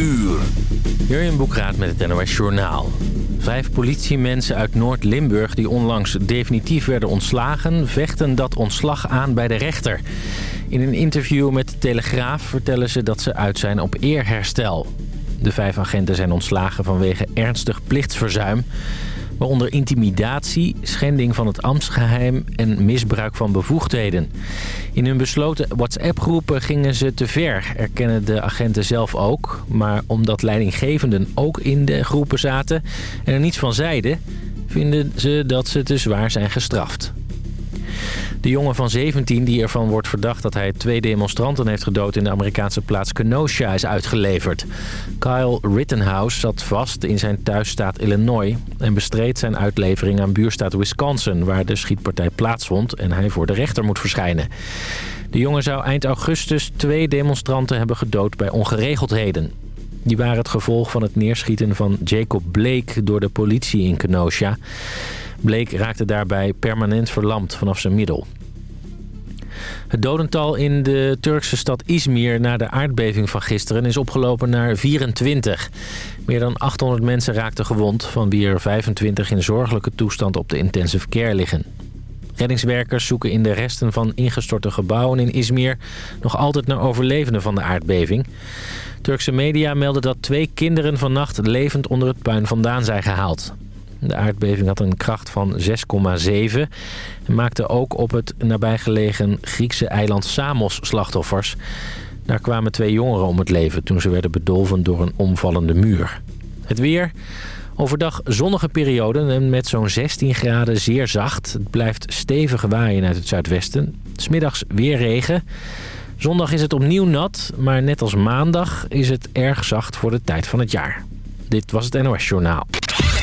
uur. Jurjen Boekraat met het NOS Journaal. Vijf politiemensen uit Noord-Limburg die onlangs definitief werden ontslagen... vechten dat ontslag aan bij de rechter. In een interview met de Telegraaf vertellen ze dat ze uit zijn op eerherstel. De vijf agenten zijn ontslagen vanwege ernstig plichtsverzuim waaronder intimidatie, schending van het ambtsgeheim en misbruik van bevoegdheden. In hun besloten WhatsApp-groepen gingen ze te ver, erkennen de agenten zelf ook. Maar omdat leidinggevenden ook in de groepen zaten en er niets van zeiden, vinden ze dat ze te zwaar zijn gestraft. De jongen van 17 die ervan wordt verdacht dat hij twee demonstranten heeft gedood in de Amerikaanse plaats Kenosha is uitgeleverd. Kyle Rittenhouse zat vast in zijn thuisstaat Illinois en bestreed zijn uitlevering aan buurstaat Wisconsin waar de schietpartij plaatsvond en hij voor de rechter moet verschijnen. De jongen zou eind augustus twee demonstranten hebben gedood bij ongeregeldheden. Die waren het gevolg van het neerschieten van Jacob Blake door de politie in Kenosha. Blake raakte daarbij permanent verlamd vanaf zijn middel. Het dodental in de Turkse stad Izmir na de aardbeving van gisteren is opgelopen naar 24. Meer dan 800 mensen raakten gewond, van wie er 25 in zorgelijke toestand op de intensive care liggen. Reddingswerkers zoeken in de resten van ingestorte gebouwen in Izmir nog altijd naar overlevenden van de aardbeving. Turkse media melden dat twee kinderen vannacht levend onder het puin vandaan zijn gehaald. De aardbeving had een kracht van 6,7 en maakte ook op het nabijgelegen Griekse eiland Samos slachtoffers. Daar kwamen twee jongeren om het leven toen ze werden bedolven door een omvallende muur. Het weer... Overdag zonnige perioden en met zo'n 16 graden zeer zacht. Het blijft stevig waaien uit het zuidwesten. Smiddags weer regen. Zondag is het opnieuw nat, maar net als maandag is het erg zacht voor de tijd van het jaar. Dit was het NOS Journaal.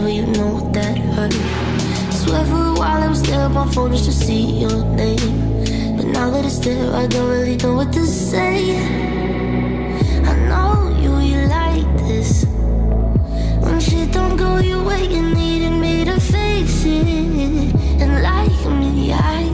forever, you know that hurt. Swear for a while I was there on my phone just to see your name. But now that it's there, I don't really know what to say. I know you, you like this. When shit don't go your way, you needed me to fix it. And like me, I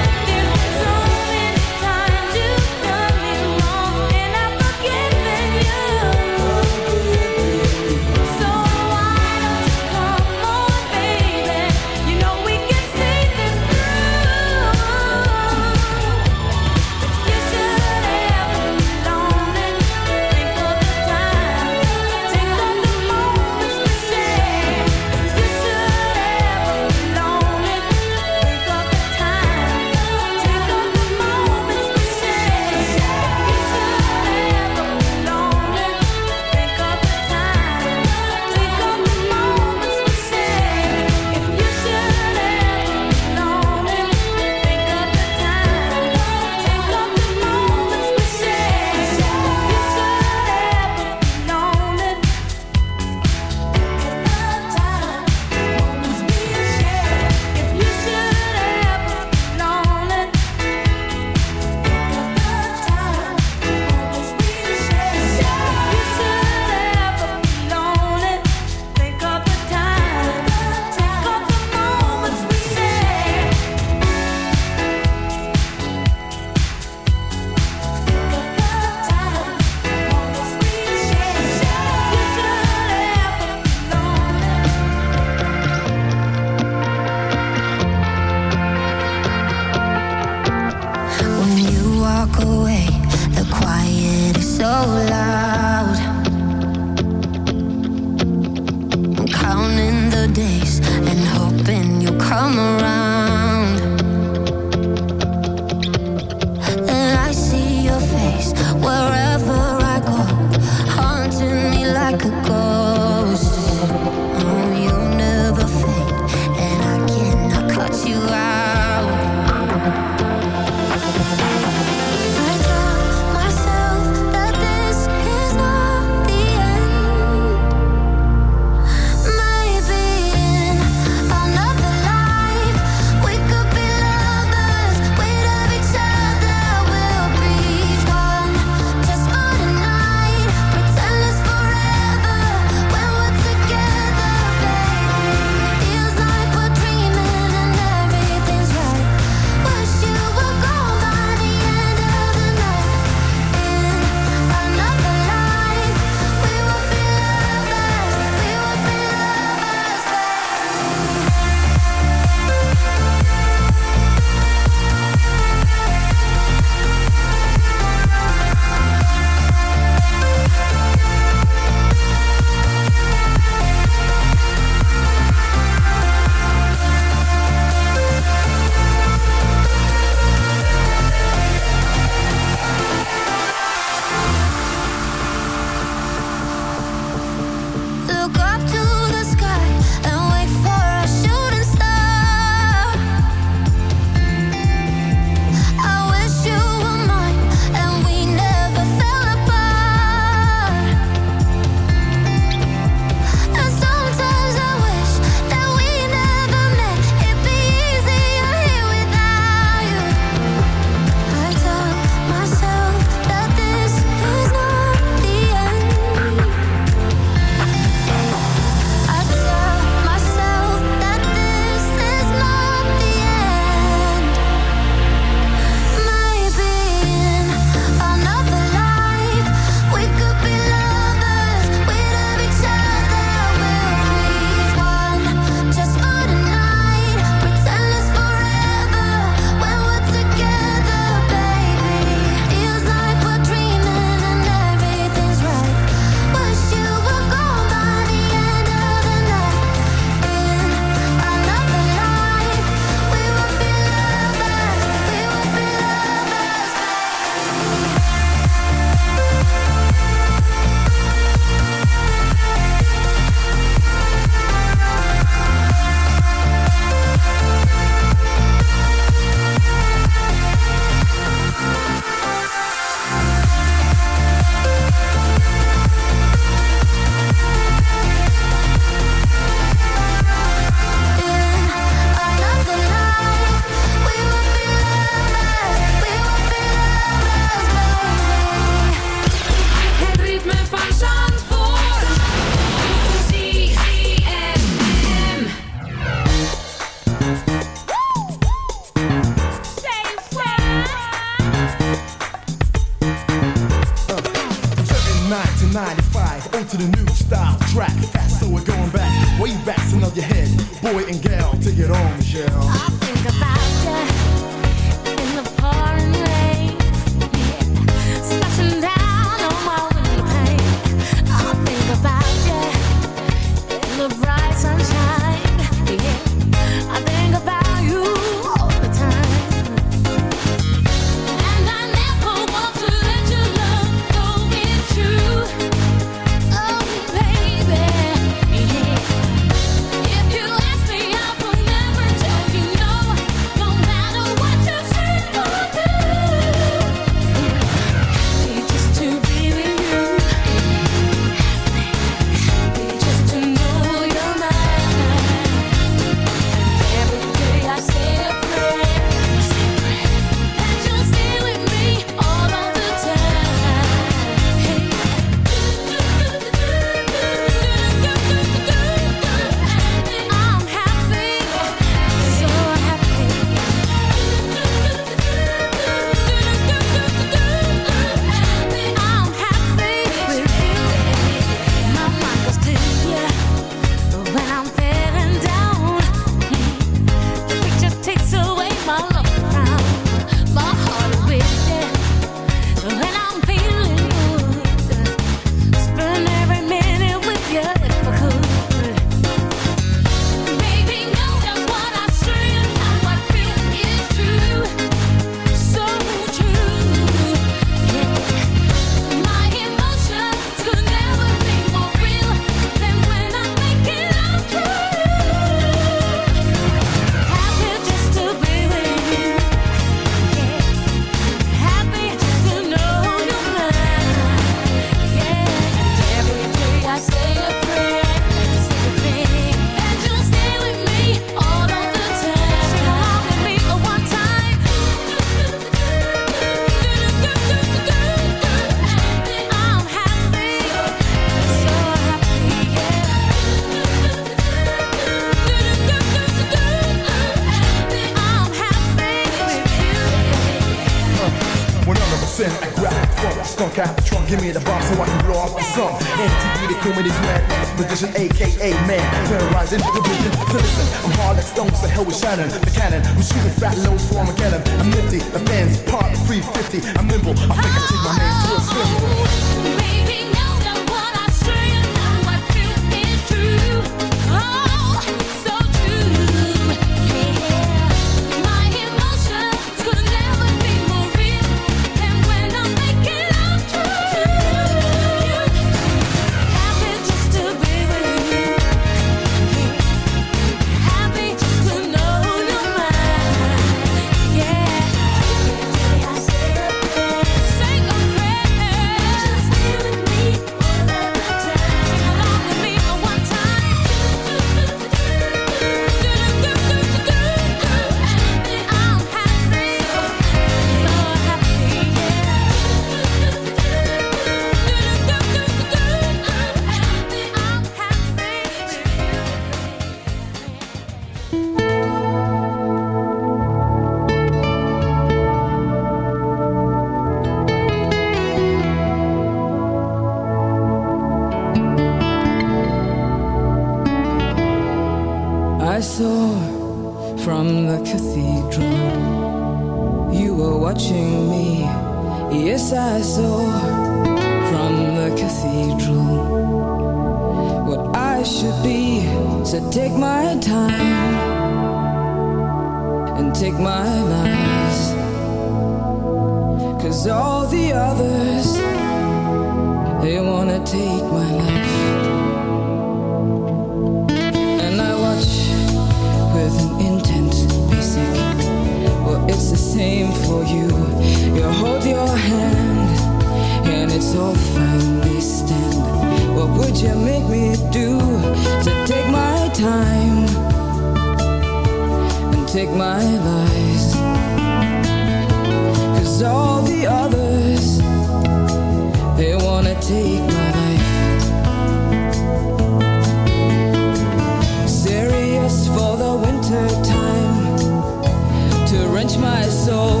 soul.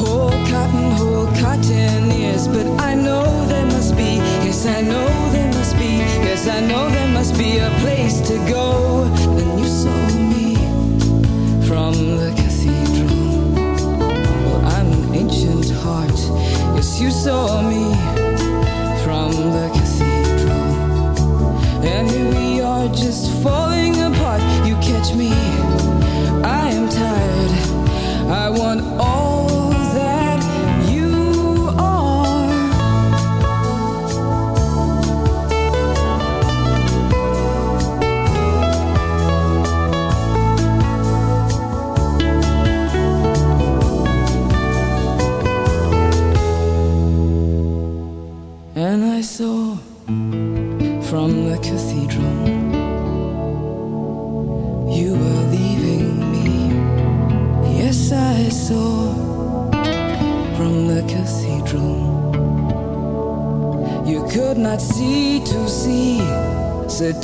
Whole cotton, whole cotton is, but I know there must be, yes, I know there must be, yes, I know there must be a place to go. And you saw me from the cathedral. Well, I'm an ancient heart, yes, you saw me.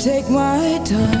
take my time.